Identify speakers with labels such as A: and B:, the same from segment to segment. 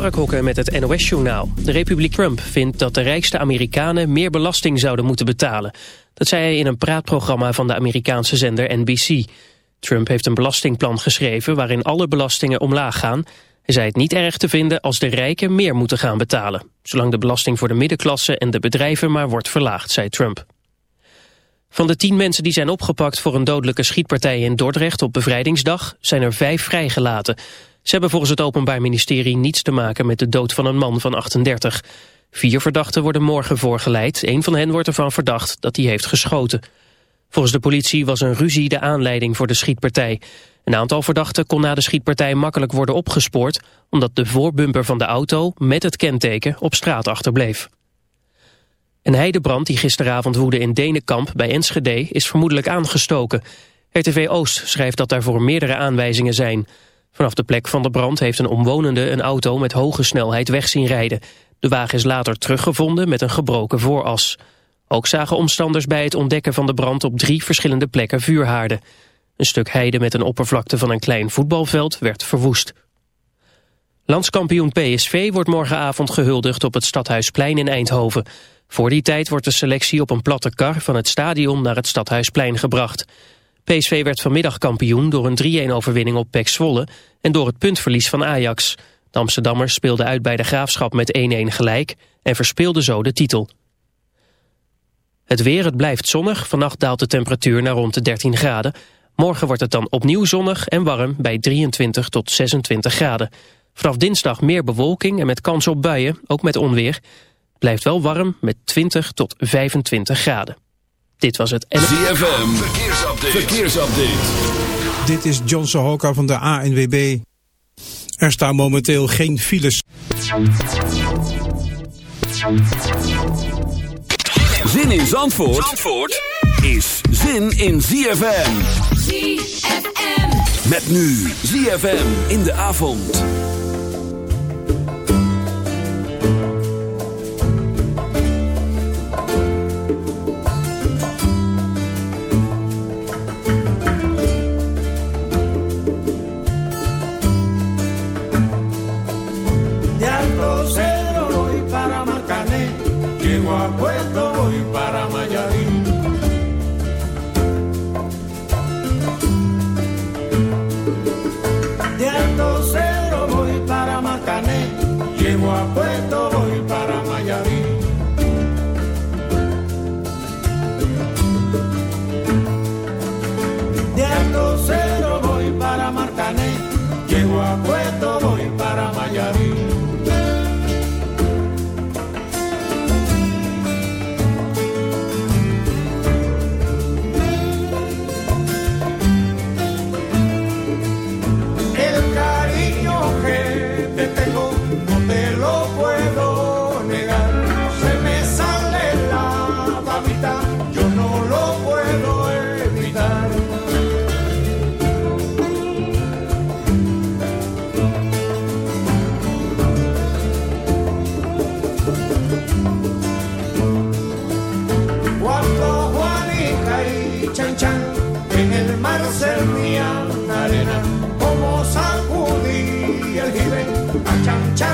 A: Mark Hokker met het NOS-journaal. De Republiek Trump vindt dat de rijkste Amerikanen meer belasting zouden moeten betalen. Dat zei hij in een praatprogramma van de Amerikaanse zender NBC. Trump heeft een belastingplan geschreven waarin alle belastingen omlaag gaan. Hij zei het niet erg te vinden als de rijken meer moeten gaan betalen. Zolang de belasting voor de middenklasse en de bedrijven maar wordt verlaagd, zei Trump. Van de tien mensen die zijn opgepakt voor een dodelijke schietpartij in Dordrecht op bevrijdingsdag zijn er vijf vrijgelaten. Ze hebben volgens het Openbaar Ministerie niets te maken met de dood van een man van 38. Vier verdachten worden morgen voorgeleid. Een van hen wordt ervan verdacht dat hij heeft geschoten. Volgens de politie was een ruzie de aanleiding voor de schietpartij. Een aantal verdachten kon na de schietpartij makkelijk worden opgespoord... omdat de voorbumper van de auto met het kenteken op straat achterbleef. Een heidebrand die gisteravond woedde in Denenkamp bij Enschede is vermoedelijk aangestoken. RTV Oost schrijft dat daarvoor meerdere aanwijzingen zijn. Vanaf de plek van de brand heeft een omwonende een auto met hoge snelheid weg zien rijden. De wagen is later teruggevonden met een gebroken vooras. Ook zagen omstanders bij het ontdekken van de brand op drie verschillende plekken vuurhaarden. Een stuk heide met een oppervlakte van een klein voetbalveld werd verwoest. Landskampioen PSV wordt morgenavond gehuldigd op het Stadhuisplein in Eindhoven. Voor die tijd wordt de selectie op een platte kar van het stadion naar het Stadhuisplein gebracht. PSV werd vanmiddag kampioen door een 3-1 overwinning op PEC Zwolle en door het puntverlies van Ajax. De Amsterdammers speelden uit bij de Graafschap met 1-1 gelijk en verspeelden zo de titel. Het weer, het blijft zonnig. Vannacht daalt de temperatuur naar rond de 13 graden. Morgen wordt het dan opnieuw zonnig en warm bij 23 tot 26 graden. Vanaf dinsdag meer bewolking en met kans op buien, ook met onweer. Blijft wel warm met 20 tot 25 graden. Dit was het...
B: ZFM, verkeersupdate. verkeersupdate.
C: Dit is John Sohoka van de ANWB. Er staan momenteel geen files.
B: Zin in Zandvoort, Zandvoort is zin in ZFM.
D: ZFM.
B: Met nu ZFM in de avond. chang chang.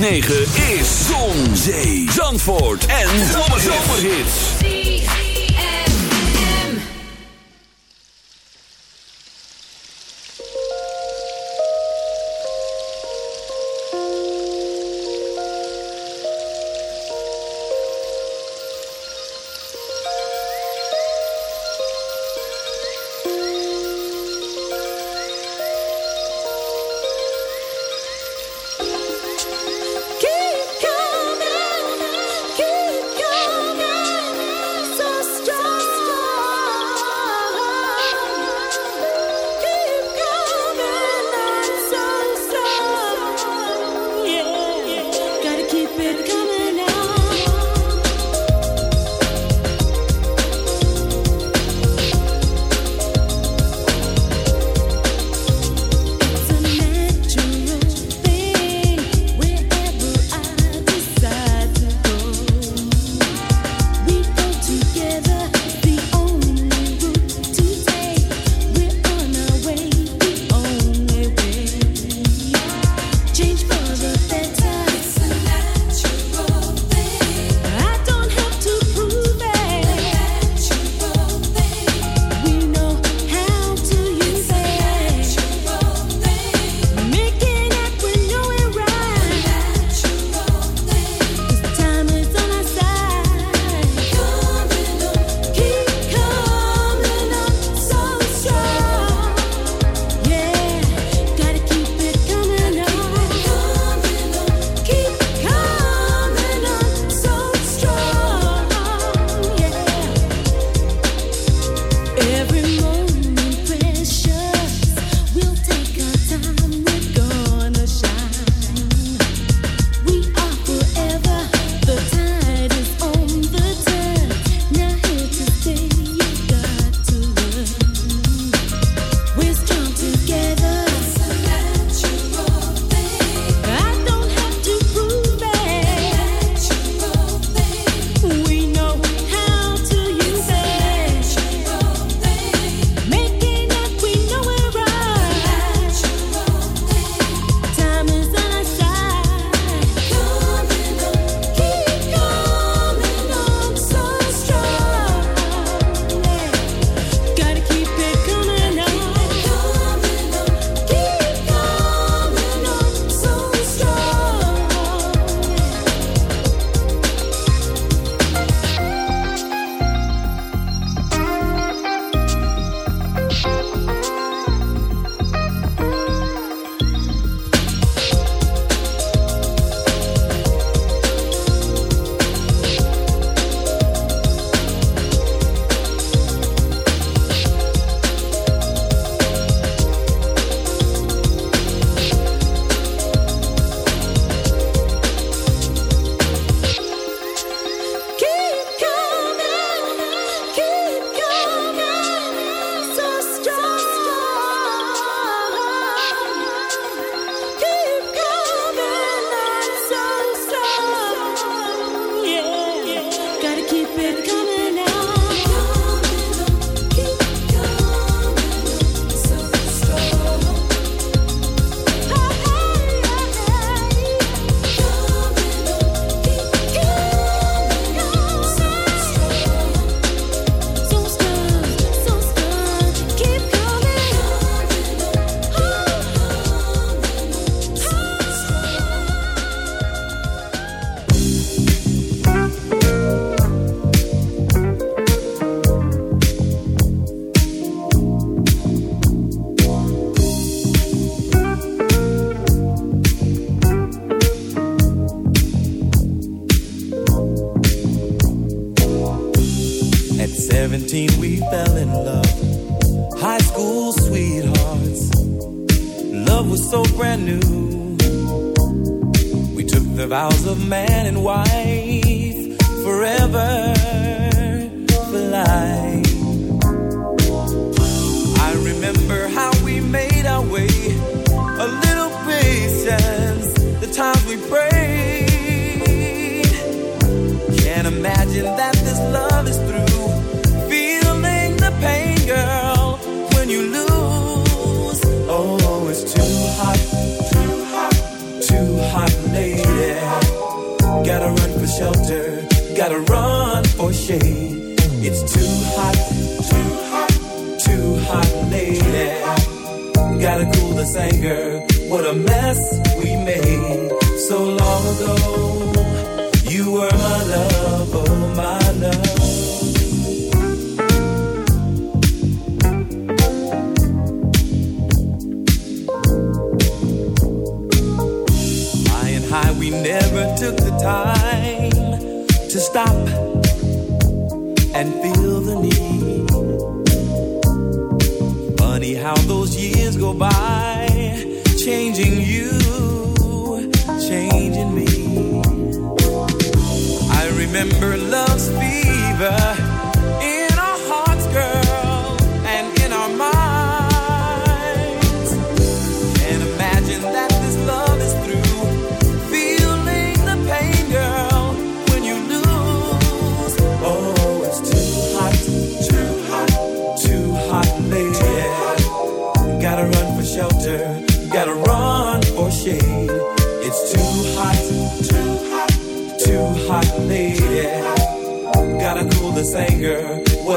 D: 9.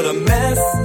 D: A
E: mess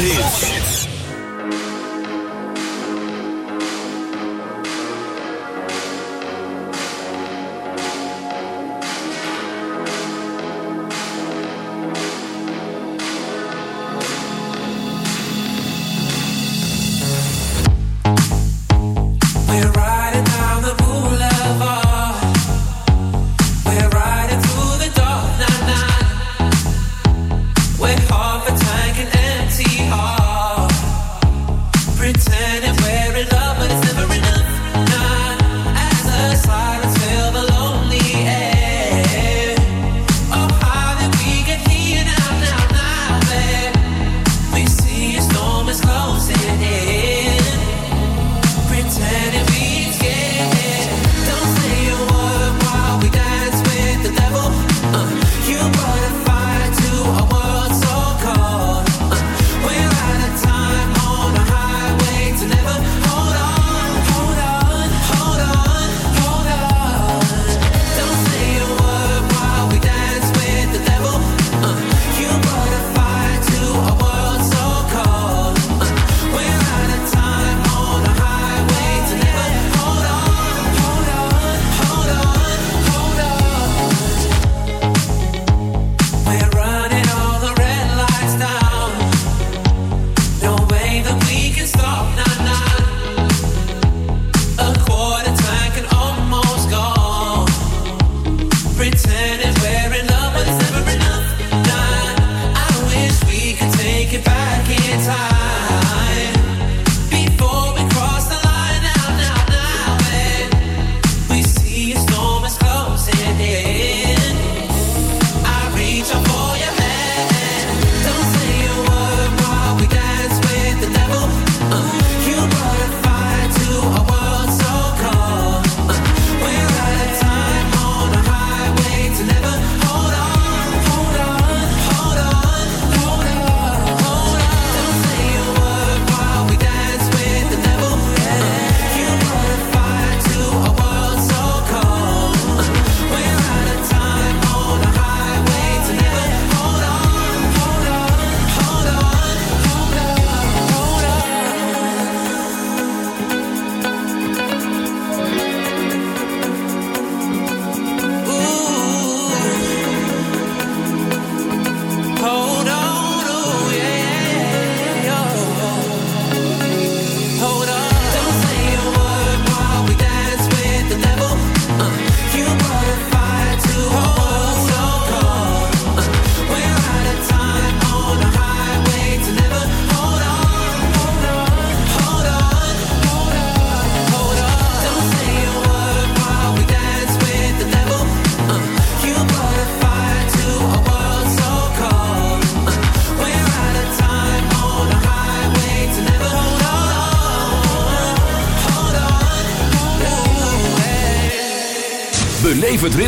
B: en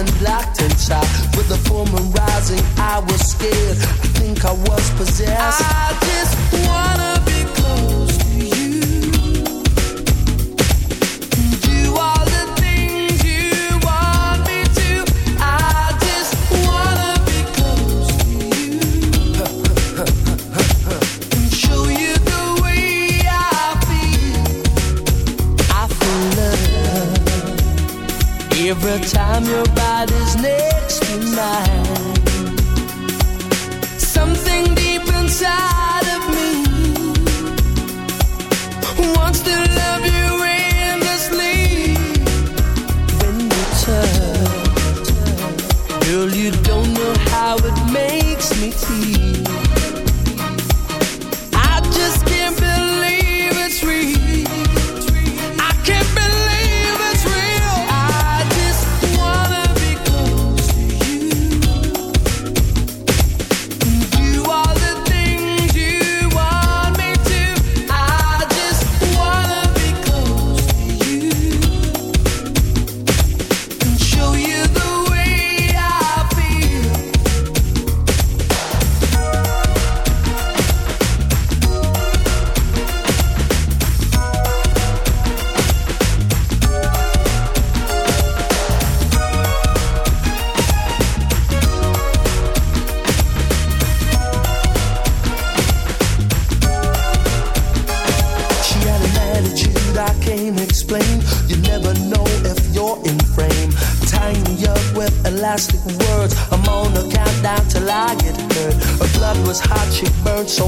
F: unlocked inside. With the form rising, I was scared. I think I was possessed. I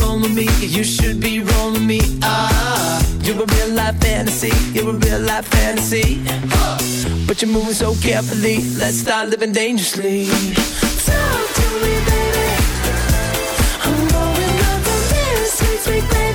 G: rolling with me, you should be rolling with me. Ah, you're a real life fantasy, you're a real life fantasy. Uh, but you're moving so carefully, let's start living dangerously. Talk to me, baby. I'm going up on this, makes me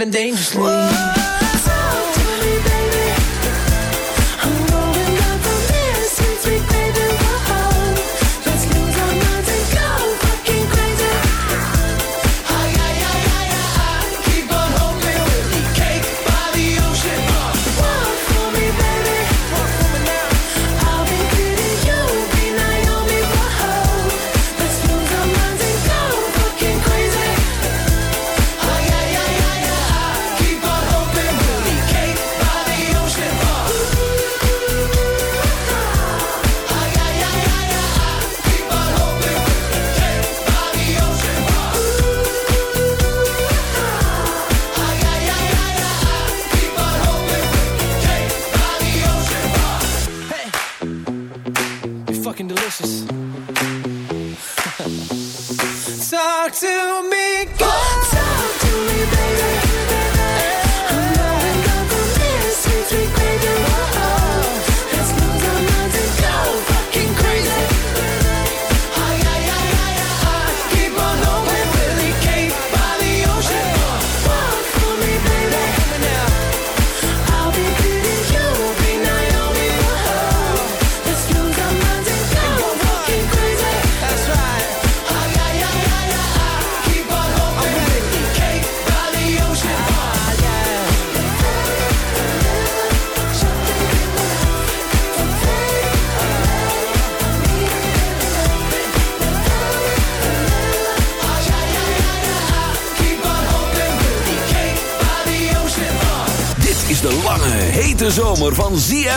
H: been dangerously.